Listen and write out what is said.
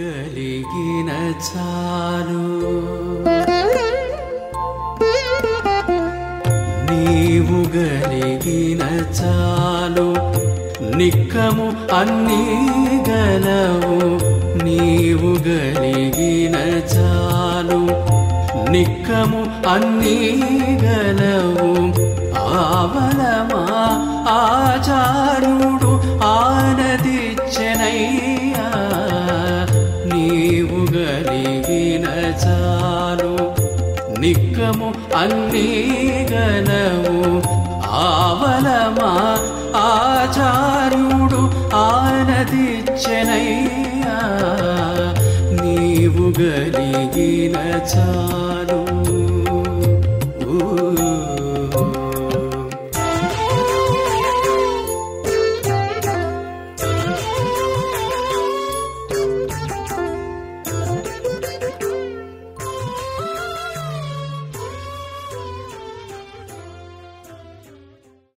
గలిగిన చాలు. నీవు గలిగిన చాలు. నిక్కము అన్నీ గలవు. నీవు గలిగిన చాలు. నిక్కము అన్నీ గలవు. ఆవలమా ఆచారుడు ఆనది గలిగిన చాలు. నిక్కము అన్నీ గలవు. ఆవలమా ఆచార్యుడు ఆనదిచ్చనయ్యా. నీవు గలిగిన చాలు.